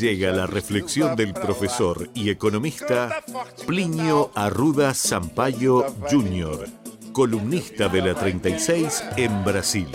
Llega la reflexión del profesor y economista Plinio Arruda Sampaio Jr., columnista de la 36 en Brasil.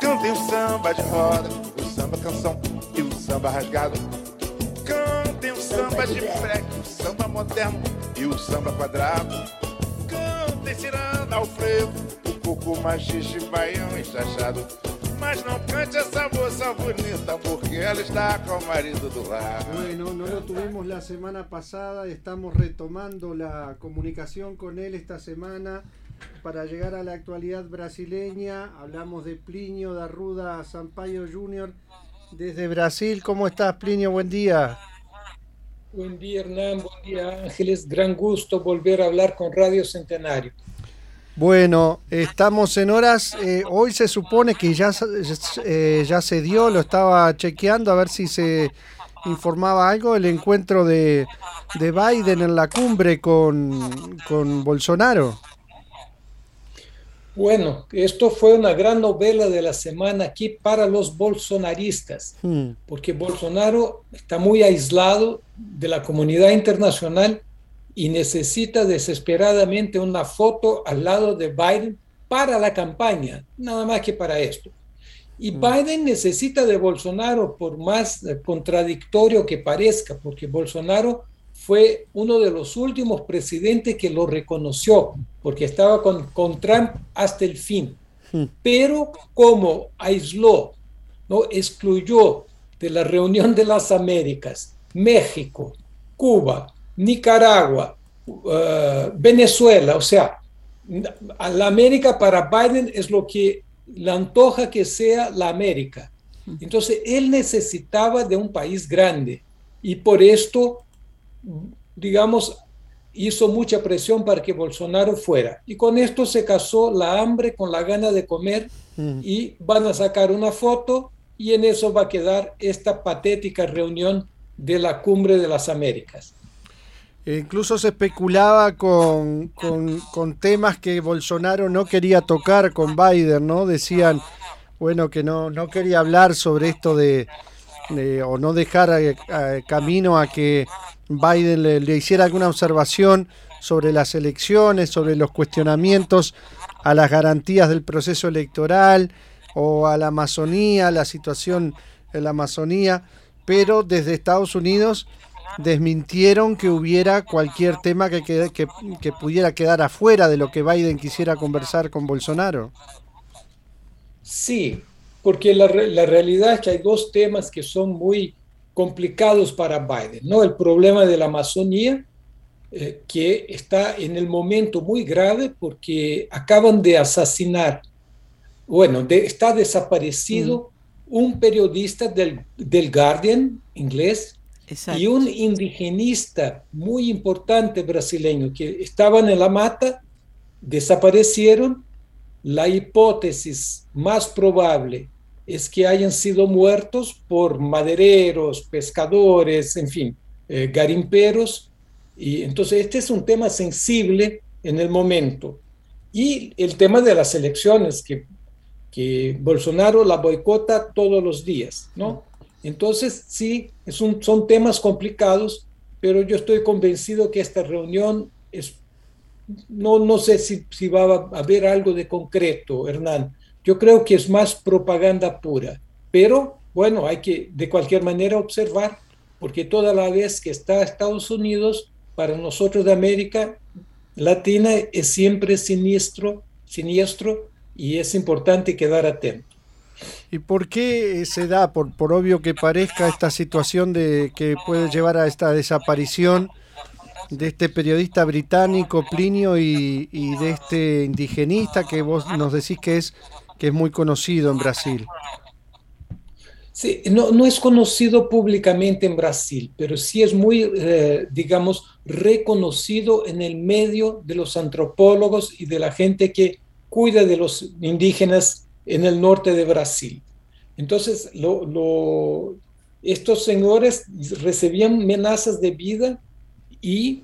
Cantem o samba de roda, o samba canção e o samba rasgado. Cantem o samba de freque, o samba moderno e o samba quadrado. Cantem ciranda ao frevo, o coco machixe, baião enxachado. Mas não cante essa moça bonita, porque ela está com o marido do lado. Bueno, no lo tuvimos la semana pasada, estamos retomando la comunicación con él esta semana para llegar a la actualidad brasileña. Hablamos de Plinio da Arruda Sampaio Jr. desde Brasil. ¿Cómo estás, Plinio? Buen día. Buen día, Hernán. Buen día, Ángeles. Gran gusto volver a hablar con Radio Centenario. Bueno, estamos en horas. eh, hoy se supone que ya, eh, ya se dio, lo estaba chequeando a ver si se informaba algo, el encuentro de, de Biden en la cumbre con, con Bolsonaro. Bueno, esto fue una gran novela de la semana aquí para los bolsonaristas, Hmm. porque Bolsonaro está muy aislado de la comunidad internacional y necesita desesperadamente una foto al lado de Biden para la campaña, nada más que para esto. Y Biden necesita de Bolsonaro, por más contradictorio que parezca, porque Bolsonaro fue uno de los últimos presidentes que lo reconoció, porque estaba con, con Trump hasta el fin. Hmm. Pero como aisló, ¿no? excluyó de la reunión de las Américas México, Cuba, Nicaragua, eh, Venezuela, o sea, a la América para Biden es lo que le antoja que sea la América. Entonces, él necesitaba de un país grande y por esto, digamos, hizo mucha presión para que Bolsonaro fuera. Y con esto se casó la hambre con la gana de comer Hmm. y van a sacar una foto y en eso va a quedar esta patética reunión de la cumbre de las Américas. E incluso se especulaba con, con- con temas que Bolsonaro no quería tocar con Biden, ¿no? Decían, bueno, que no, no quería hablar sobre esto de, de- o no dejar eh, eh, camino a que Biden le, hiciera alguna observación sobre las elecciones, sobre los cuestionamientos a las garantías del proceso electoral o a la Amazonía, la situación en la Amazonía, pero desde Estados Unidos desmintieron que hubiera cualquier tema que, que, que pudiera quedar afuera de lo que Biden quisiera conversar con Bolsonaro. Sí, porque la, la realidad es que hay dos temas que son muy complicados para Biden, ¿no? El problema de la Amazonía, eh, que está en el momento muy grave porque acaban de asesinar, bueno, de- está desaparecido un periodista del, del Guardian inglés Exacto. y un indigenista muy importante brasileño que estaban en la mata, desaparecieron. La hipótesis más probable es que hayan sido muertos por madereros, pescadores, en fin, eh, garimperos. Y entonces este es un tema sensible en el momento. Y el tema de las elecciones, que, que Bolsonaro la boicota todos los días, ¿no? Entonces, sí, son temas complicados, pero yo estoy convencido que esta reunión es, no, no sé si, si va a haber algo de concreto, Hernán. Yo creo que es más propaganda pura, pero bueno, hay que de cualquier manera observar, porque toda la vez que está Estados Unidos, para nosotros de América Latina es siempre siniestro, siniestro y es importante quedar atento. ¿Y por qué se da, por, por obvio que parezca, esta situación de que puede llevar a esta desaparición de este periodista británico Plinio y, y de este indigenista que vos nos decís que es que es muy conocido en Brasil? Sí, no, no es conocido públicamente en Brasil, pero sí es muy, eh, digamos, reconocido en el medio de los antropólogos y de la gente que cuida de los indígenas en el norte de Brasil. Entonces, estos señores recibían amenazas de vida y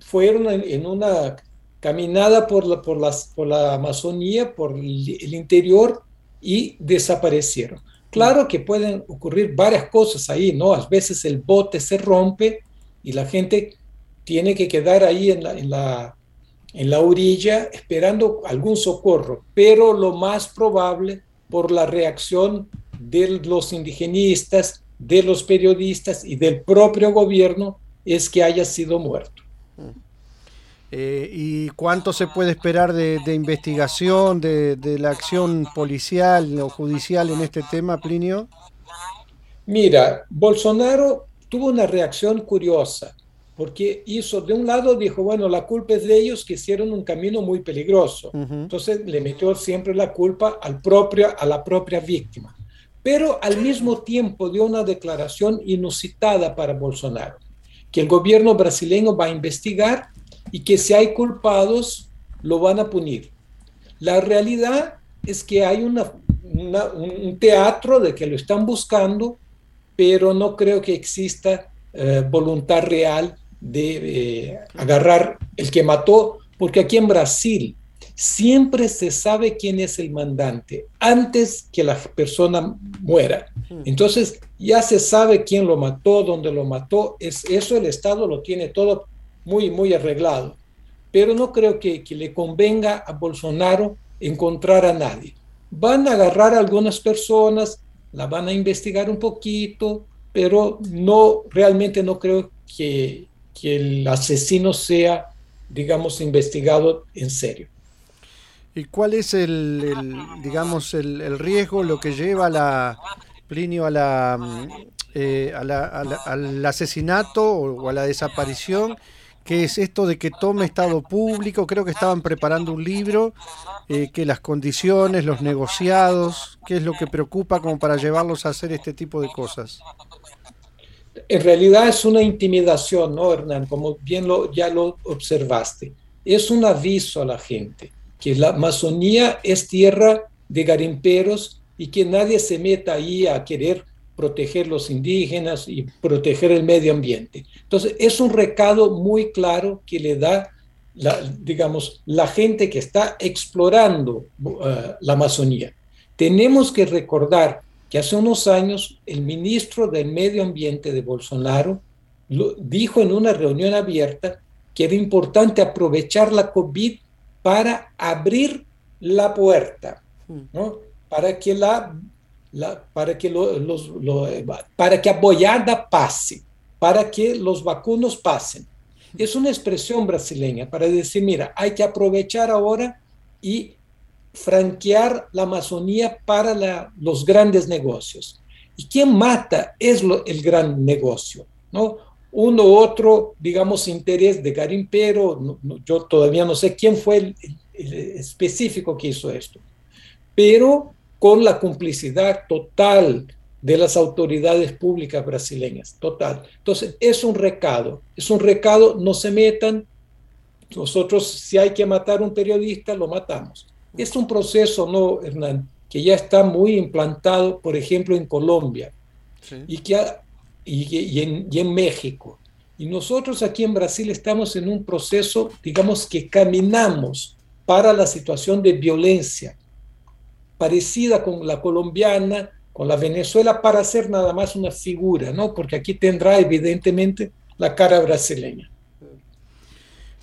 fueron en, una caminada por la, por, las, por la Amazonía, por el, interior y desaparecieron. Claro que pueden ocurrir varias cosas ahí, ¿no? A veces el bote se rompe y la gente tiene que quedar ahí en la, en la, en la orilla esperando algún socorro, pero lo más probable por la reacción de los indigenistas, de los periodistas y del propio gobierno es que haya sido muerto. Eh, ¿Y cuánto se puede esperar de, investigación, de, la acción policial o judicial en este tema, Plinio? Mira, Bolsonaro tuvo una reacción curiosa, porque hizo, de un lado dijo, bueno, la culpa es de ellos que hicieron un camino muy peligroso. Entonces le metió siempre la culpa al propio, a la propia víctima. Pero al mismo tiempo dio una declaración inusitada para Bolsonaro, que el gobierno brasileño va a investigar y que si hay culpados, lo van a punir. La realidad es que hay una, un teatro de que lo están buscando, pero no creo que exista eh, voluntad real de eh, agarrar el que mató, porque aquí en Brasil siempre se sabe quién es el mandante antes que la persona muera. Hmm. Entonces ya se sabe quién lo mató, dónde lo mató, es eso el Estado lo tiene todo muy, muy arreglado. Pero no creo que, le convenga a Bolsonaro encontrar a nadie. Van a agarrar a algunas personas, la van a investigar un poquito, pero no, realmente no creo que, el asesino sea, digamos, investigado en serio. ¿Y cuál es el, digamos, el, riesgo, lo que lleva a la, Plinio a la, eh, al asesinato o a la desaparición que es esto de que tome estado público, creo que estaban preparando un libro, eh, que las condiciones, los negociados, qué es lo que preocupa como para llevarlos a hacer este tipo de cosas. En realidad es una intimidación, ¿no, Hernán? Como bien lo, ya lo observaste. Es un aviso a la gente que la Amazonía es tierra de garimperos y que nadie se meta ahí a querer proteger los indígenas y proteger el medio ambiente. Entonces, es un recado muy claro que le da, la, digamos, la gente que está explorando uh, la Amazonía. Tenemos que recordar que hace unos años el ministro del Medio Ambiente de Bolsonaro lo, dijo en una reunión abierta que era importante aprovechar la COVID para abrir la puerta, ¿no? para que la para que los, para que pase, para que los vacunos pasen. Es una expresión brasileña para decir, mira, hay que aprovechar ahora y franquear la Amazonía para los grandes negocios. ¿Y quién mata? Es el gran negocio, ¿no? Uno u otro, digamos, interés de garimpero, yo todavía no sé quién fue el específico que hizo esto, pero con la complicidad total de las autoridades públicas brasileñas, total. Entonces, es un recado, es un recado, no se metan, nosotros si hay que matar a un periodista, lo matamos. Es un proceso, ¿no, Hernán? Que ya está muy implantado, por ejemplo, en Colombia y, que y, en, y en México. Y nosotros aquí en Brasil estamos en un proceso, digamos que caminamos para la situación de violencia, parecida con la colombiana, con la Venezuela, para hacer nada más una figura, ¿no? Porque aquí tendrá evidentemente la cara brasileña.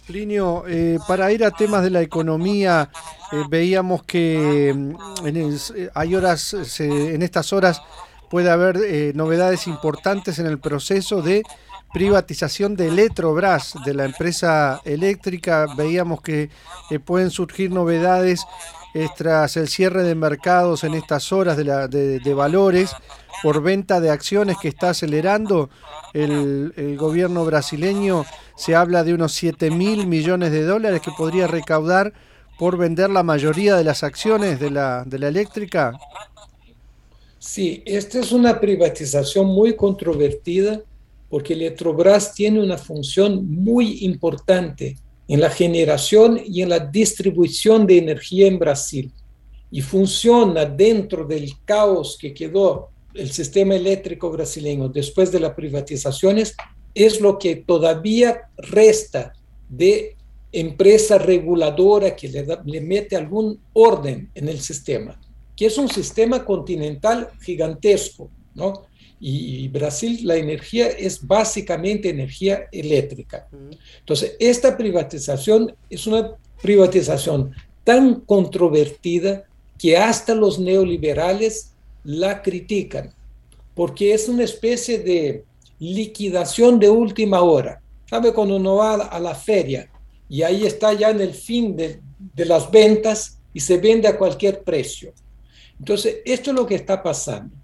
Plinio, eh, para ir a temas de la economía, eh, veíamos que mm, en eh, hay horas, en estas horas puede haber novedades importantes en el proceso de privatización de Electrobras, de la empresa eléctrica. Veíamos que pueden surgir novedades tras el cierre de mercados en estas horas de, valores por venta de acciones que está acelerando el, gobierno brasileño, se habla de unos 7 mil millones de dólares que podría recaudar por vender la mayoría de las acciones de la, de la eléctrica. Sí, esta es una privatización muy controvertida porque Electrobras tiene una función muy importante en la generación y en la distribución de energía en Brasil y funciona dentro del caos que quedó el sistema eléctrico brasileño después de las privatizaciones, es lo que todavía resta de empresa reguladora que le, mete algún orden en el sistema, que es un sistema continental gigantesco, ¿no? Y, Brasil la energía es básicamente energía eléctrica. Entonces, esta privatización es una privatización tan controvertida que hasta los neoliberales la critican, porque es una especie de liquidación de última hora. ¿Sabe cuando uno va a la feria y ahí está ya en el fin de, de las ventas y se vende a cualquier precio? Entonces, esto es lo que está pasando.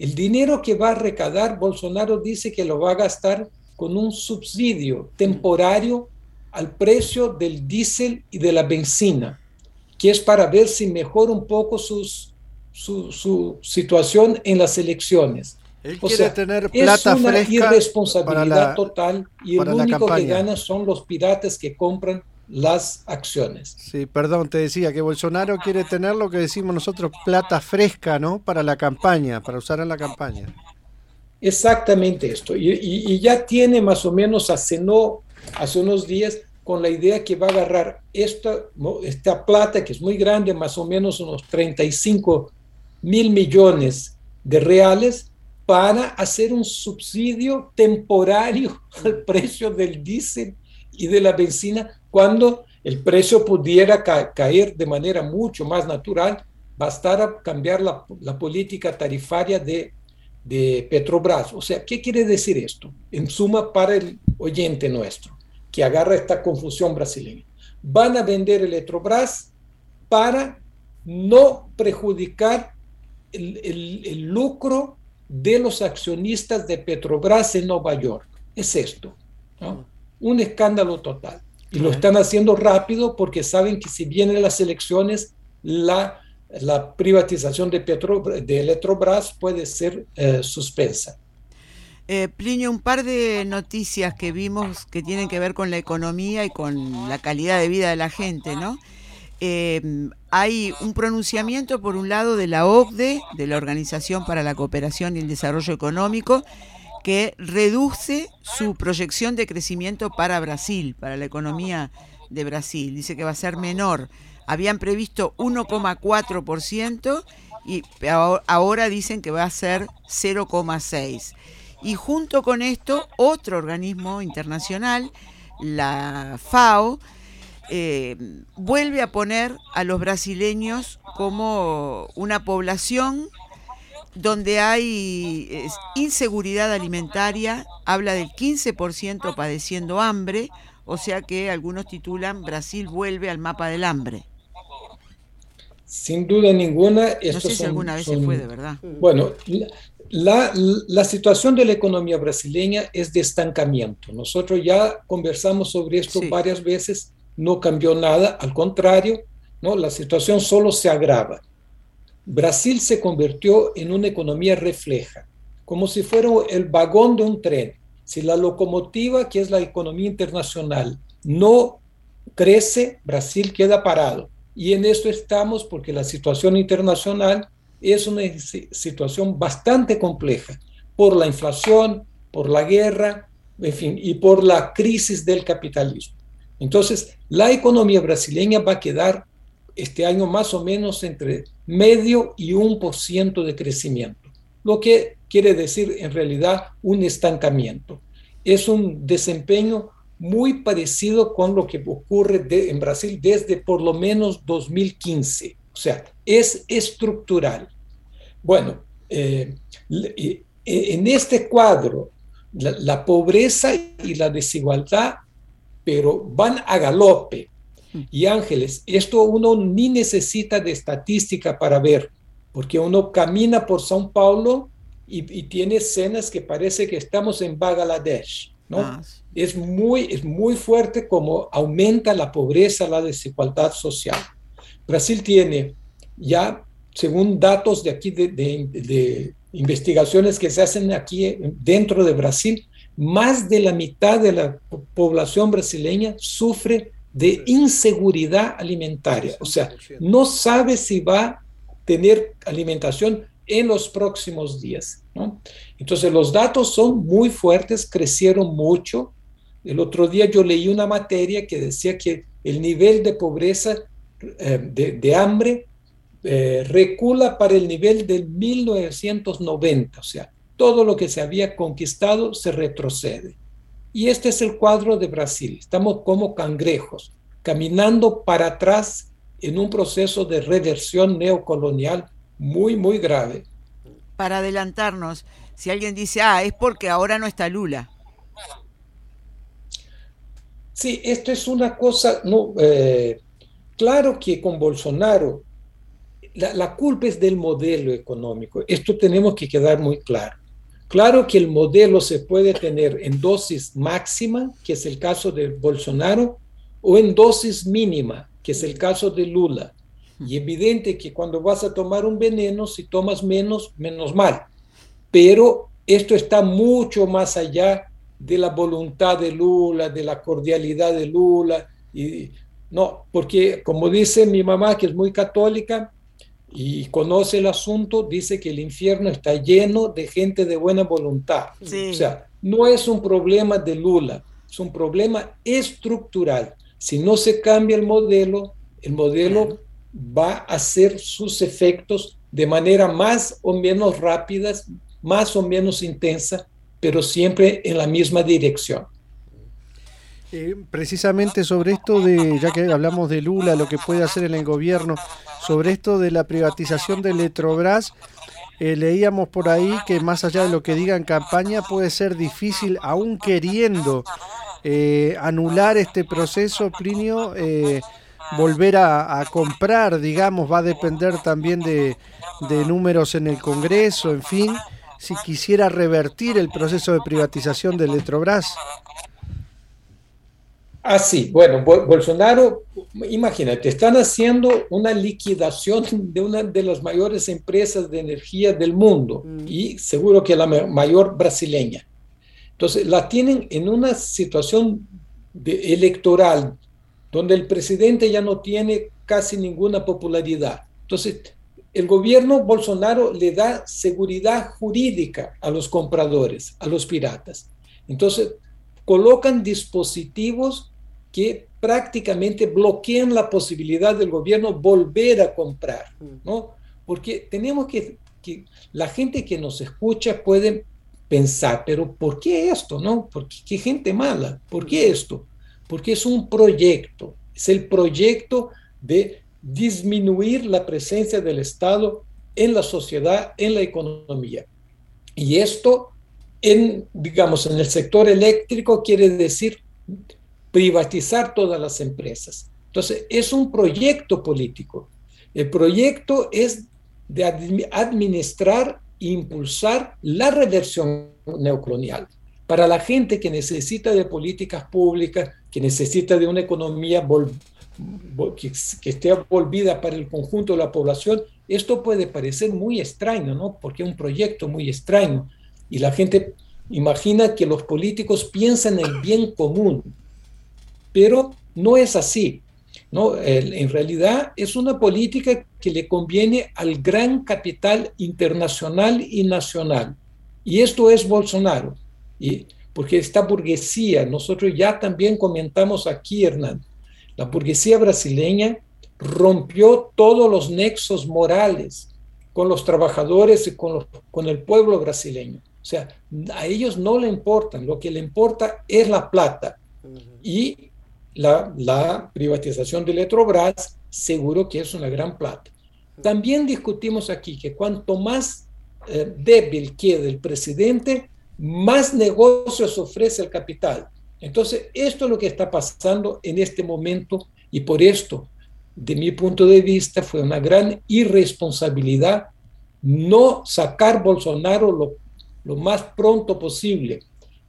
El dinero que va a recaudar, Bolsonaro dice que lo va a gastar con un subsidio temporario al precio del diésel y de la benzina, que es para ver si mejora un poco sus, su, situación en las elecciones. Él quiere tener plata es una irresponsabilidad total y el único que gana son los piratas que compran las acciones. Sí, perdón, te decía que Bolsonaro quiere tener lo que decimos nosotros, plata fresca, ¿no? Para la campaña, para usar en la campaña. Exactamente esto. Y, ya tiene más o menos, acenó hace unos días con la idea que va a agarrar esta, esta plata, que es muy grande, más o menos unos 35 mil millones de reales, para hacer un subsidio temporario al precio del diésel y de la benzina cuando el precio pudiera caer de manera mucho más natural, bastara cambiar la, política tarifaria de, de Petrobras. O sea, ¿qué quiere decir esto? En suma, para el oyente nuestro, que agarra esta confusión brasileña. Van a vender Electrobras para no perjudicar el, el, lucro de los accionistas de Petrobras en Nueva York. Es esto, un escándalo total. Y lo están haciendo rápido porque saben que si vienen las elecciones, la, la privatización de, Petro, de Electrobras puede ser eh, suspensa. Eh, Plinio, un par de noticias que vimos que tienen que ver con la economía y con la calidad de vida de la gente, ¿no? Eh, hay un pronunciamiento, por un lado, de la OCDE, de la Organización para la Cooperación y el Desarrollo Económico, que reduce su proyección de crecimiento para Brasil, para la economía de Brasil. Dice que va a ser menor. Habían previsto 1,4% y ahora dicen que va a ser 0,6%. Y junto con esto, otro organismo internacional, la FAO, eh, vuelve a poner a los brasileños como una población donde hay inseguridad alimentaria, habla del 15% padeciendo hambre, o sea que algunos titulan Brasil vuelve al mapa del hambre. Sin duda ninguna. No sé si alguna vez se fue de verdad. Bueno, la, la, situación de la economía brasileña es de estancamiento. Nosotros ya conversamos sobre esto varias veces, no cambió nada, al contrario, ¿no? la situación solo se agrava. Brasil se convirtió en una economía refleja, como si fuera el vagón de un tren. Si la locomotiva, que es la economía internacional, no crece, Brasil queda parado. Y en esto estamos porque la situación internacional es una situación bastante compleja por la inflación, por la guerra, en fin, y por la crisis del capitalismo. Entonces, la economía brasileña va a quedar este año más o menos entre medio y un por ciento de crecimiento, lo que quiere decir en realidad un estancamiento. Es un desempeño muy parecido con lo que ocurre en Brasil desde por lo menos 2015. O sea, es estructural. Bueno, eh, e, en este cuadro, la pobreza y la desigualdad, pero van a galope y ángeles. Esto uno ni necesita de estadística para ver, porque uno camina por São Paulo y, tiene escenas que parece que estamos en Bangladesh, ¿no? Ah, es, muy, es muy fuerte como aumenta la pobreza, la desigualdad social. Brasil tiene ya, según datos de aquí, de, de investigaciones que se hacen aquí dentro de Brasil, más de la mitad de la población brasileña sufre de inseguridad alimentaria, o sea, no sabe si va a tener alimentación en los próximos días. Entonces los datos son muy fuertes, crecieron mucho. El otro día yo leí una materia que decía que el nivel de pobreza, eh, de, hambre, eh, recula para el nivel del 1990, o sea, todo lo que se había conquistado se retrocede. Y este es el cuadro de Brasil. Estamos como cangrejos, caminando para atrás en un proceso de reversión neocolonial muy, muy grave. Para adelantarnos, si alguien dice, ah, es porque ahora no está Lula. Sí, esto es una cosa, no, eh, claro que con Bolsonaro la, la, culpa es del modelo económico, esto tenemos que quedar muy claro. Claro que el modelo se puede tener en dosis máxima, que es el caso de Bolsonaro, o en dosis mínima, que es el caso de Lula. Y evidente que cuando vas a tomar un veneno, si tomas menos, menos mal. Pero esto está mucho más allá de la voluntad de Lula, de la cordialidad de Lula. Y, no, porque como dice mi mamá, que es muy católica y conoce el asunto, dice que el infierno está lleno de gente de buena voluntad. O sea, no es un problema de Lula, es un problema estructural. Si no se cambia el modelo, el modelo va a hacer sus efectos de manera más o menos rápida, más o menos intensa, pero siempre en la misma dirección. Eh, precisamente sobre esto de, ya que hablamos de Lula, lo que puede hacer en el gobierno, sobre esto de la privatización de Electrobras, eh, leíamos por ahí que más allá de lo que diga en campaña puede ser difícil, aún queriendo eh, anular este proceso, Plinio, volver a, comprar, digamos, va a depender también de, de números en el Congreso, en fin si quisiera revertir el proceso de privatización de Electrobras? Ah, sí, bueno, Bolsonaro, imagínate, están haciendo una liquidación de una de las mayores empresas de energía del mundo mm. y seguro que la mayor brasileña. Entonces, la tienen en una situación electoral donde el presidente ya no tiene casi ninguna popularidad. Entonces, el gobierno Bolsonaro le da seguridad jurídica a los compradores, a los piratas. Entonces, colocan dispositivos que prácticamente bloquean la posibilidad del gobierno volver a comprar, ¿no? Porque tenemos que, que la gente que nos escucha puede pensar, pero ¿por qué esto, no? Porque qué gente mala, ¿por qué esto? Porque es un proyecto, es el proyecto de disminuir la presencia del Estado en la sociedad, en la economía. Y esto, en, digamos, en el sector eléctrico quiere decir privatizar todas las empresas. Entonces, es un proyecto político. El proyecto es de administrar e impulsar la reversión neocolonial. Para la gente que necesita de políticas públicas, que necesita de una economía que, esté volvida para el conjunto de la población, esto puede parecer muy extraño, ¿no? Porque es un proyecto muy extraño y la gente imagina que los políticos piensan en el bien común, pero no es así. ¿no? en realidad es una política que le conviene al gran capital internacional y nacional. Y esto es Bolsonaro. Y porque esta burguesía, nosotros ya también comentamos aquí, Hernán, la burguesía brasileña rompió todos los nexos morales con los trabajadores y con, con el pueblo brasileño. O sea, a ellos no le importan, lo que le importa es la plata. Y la, privatización de Electrobras seguro que es una gran plata. También discutimos aquí que cuanto más eh, débil quede el presidente, más negocios ofrece el capital. Entonces, esto es lo que está pasando en este momento y por esto, de mi punto de vista, fue una gran irresponsabilidad no sacar Bolsonaro lo, más pronto posible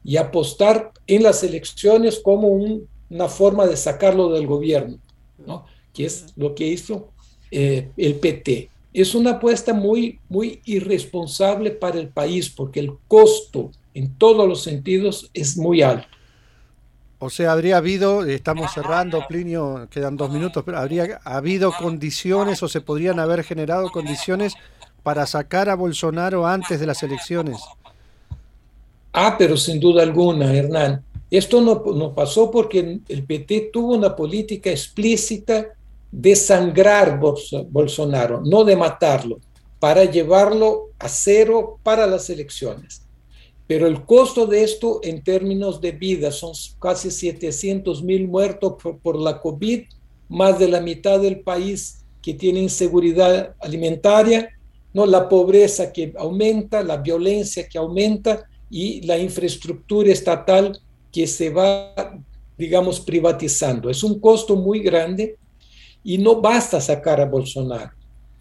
y apostar en las elecciones como una forma de sacarlo del gobierno, ¿no? que es lo que hizo eh, el PT. Es una apuesta muy, muy irresponsable para el país porque el costo en todos los sentidos es muy alto. O sea, habría habido, estamos cerrando, Plinio, quedan dos minutos, pero habría habido condiciones o se podrían haber generado condiciones para sacar a Bolsonaro antes de las elecciones. Ah, pero sin duda alguna, Hernán. Esto no, no pasó porque el PT tuvo una política explícita de sangrar Bolsonaro, no de matarlo, para llevarlo a cero para las elecciones. Pero el costo de esto en términos de vida son casi 700 mil muertos por, la COVID, más de la mitad del país que tiene inseguridad alimentaria, ¿no? la pobreza que aumenta, la violencia que aumenta y la infraestructura estatal que se va, digamos, privatizando. Es un costo muy grande y no basta sacar a Bolsonaro,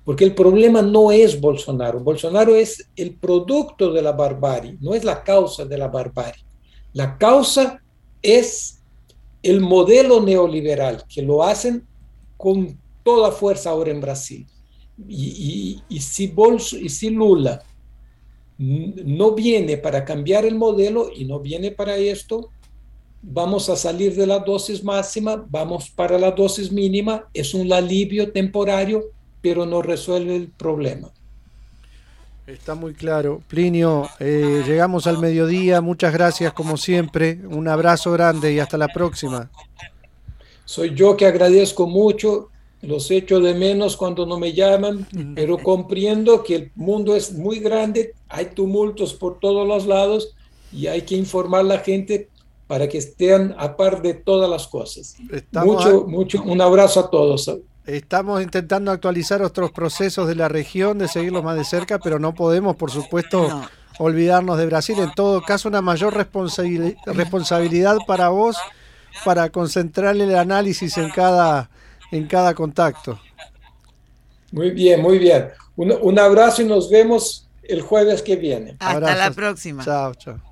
porque el problema no es Bolsonaro. Bolsonaro es el producto de la barbarie, no es la causa de la barbarie. La causa es el modelo neoliberal, que lo hacen con toda fuerza ahora en Brasil. Y, si, Bolso, y si Lula no viene para cambiar el modelo y no viene para esto, vamos a salir de la dosis máxima, vamos para la dosis mínima, es un alivio temporario, pero no resuelve el problema. Está muy claro. Plinio, eh, llegamos al mediodía, muchas gracias como siempre, un abrazo grande y hasta la próxima. Soy yo que agradezco mucho, los echo de menos cuando no me llaman, pero comprendo que el mundo es muy grande, hay tumultos por todos los lados y hay que informar a la gente para que estén a par de todas las cosas. mucho, mucho, un abrazo a todos. Estamos intentando actualizar otros procesos de la región, de seguirlos más de cerca, pero no podemos, por supuesto, olvidarnos de Brasil. En todo caso, una mayor responsabilidad para vos para concentrar el análisis en cada, en cada contacto. Muy bien, muy bien. Un, un abrazo y nos vemos el jueves que viene. Hasta la próxima. Chao, chao.